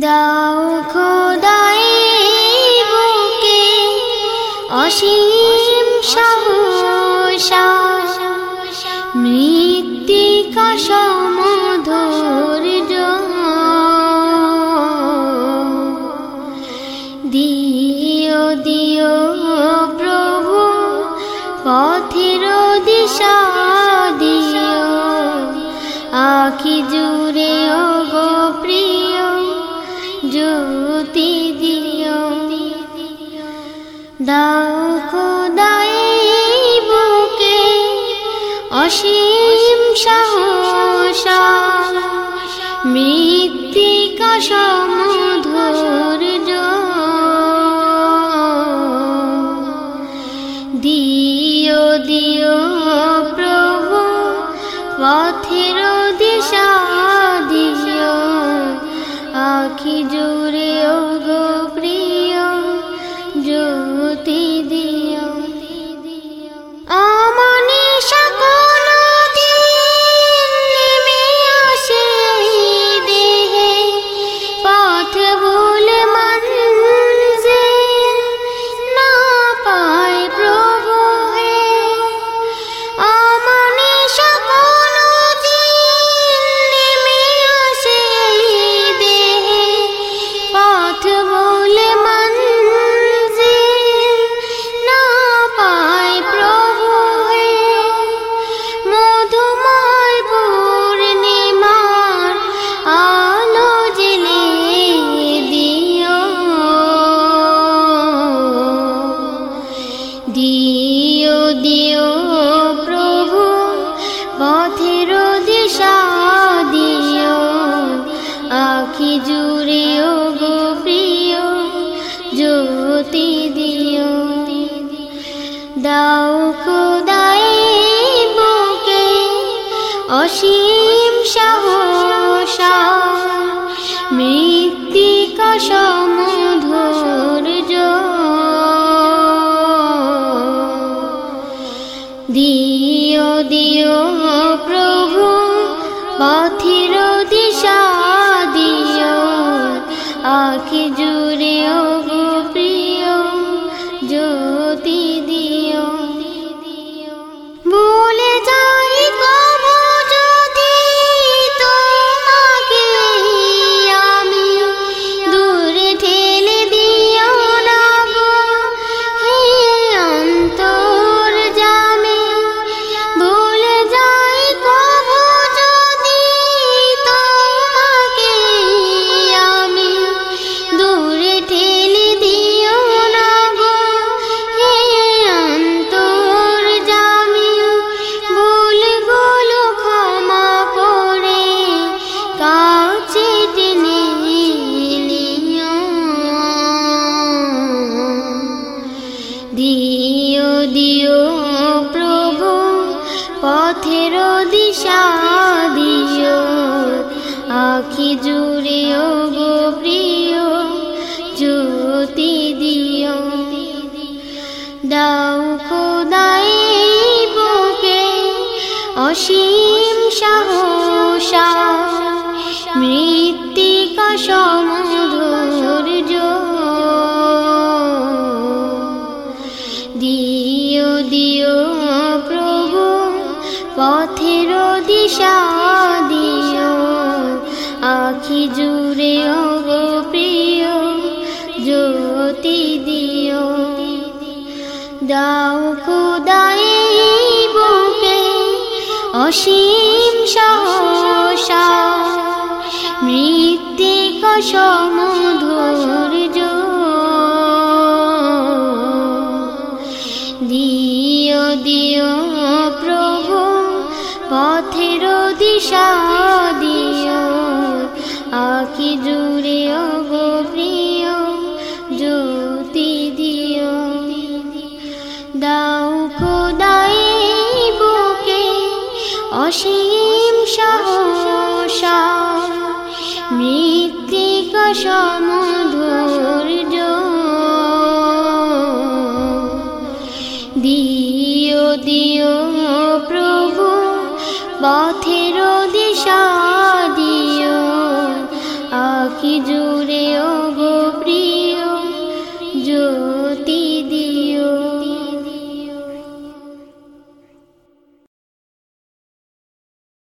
দাও খোদাই বুকে অসীম সাহসা। মৃত্তিকা সমধৈর্য। দিও দিও প্রভু, পথের দিশা দিও। আখি জুড়ে জ্যোতি দিও। দাও খোদাই বুকে অসীম সাহসা, মৃত্তিকা সমধৈর্য। দিও দিও প্রভু, পথের দিশা দিও। আখি জুড়ে পথের দিশা দিও, আখি জুড়ে ও গো প্রিয়, জ্যোতি দিও। দাও খোদাই বুকে অসীম সাহসা দিও দিও প্রভু। পথের দিশা দিও আখি জুড়ে গো প্রিয়, জ্যোতি দিও। দাও খোদাই বুকে অসীম সাহসা। মৃত্তিকা সমধৈর্য দিও দিও। পথের দিশা দিও, আখি জুড়ে গো প্রিয়, জ্যোতি দিও। দাও খোদাই বুকে অসীম সাহসা, মৃত্তিকা সমধৈর্য। দিও দিও প্রভু পথের দিশা দিও আখি জুড়ে গো প্রিয়, জ্যোতি দিও। দাও খোদাই বুকে অসীম সাহসা, মৃত্তিকা সমধৈর্য। দিও দিও প্রভু পথের দিশা দিও আখি জুড়ে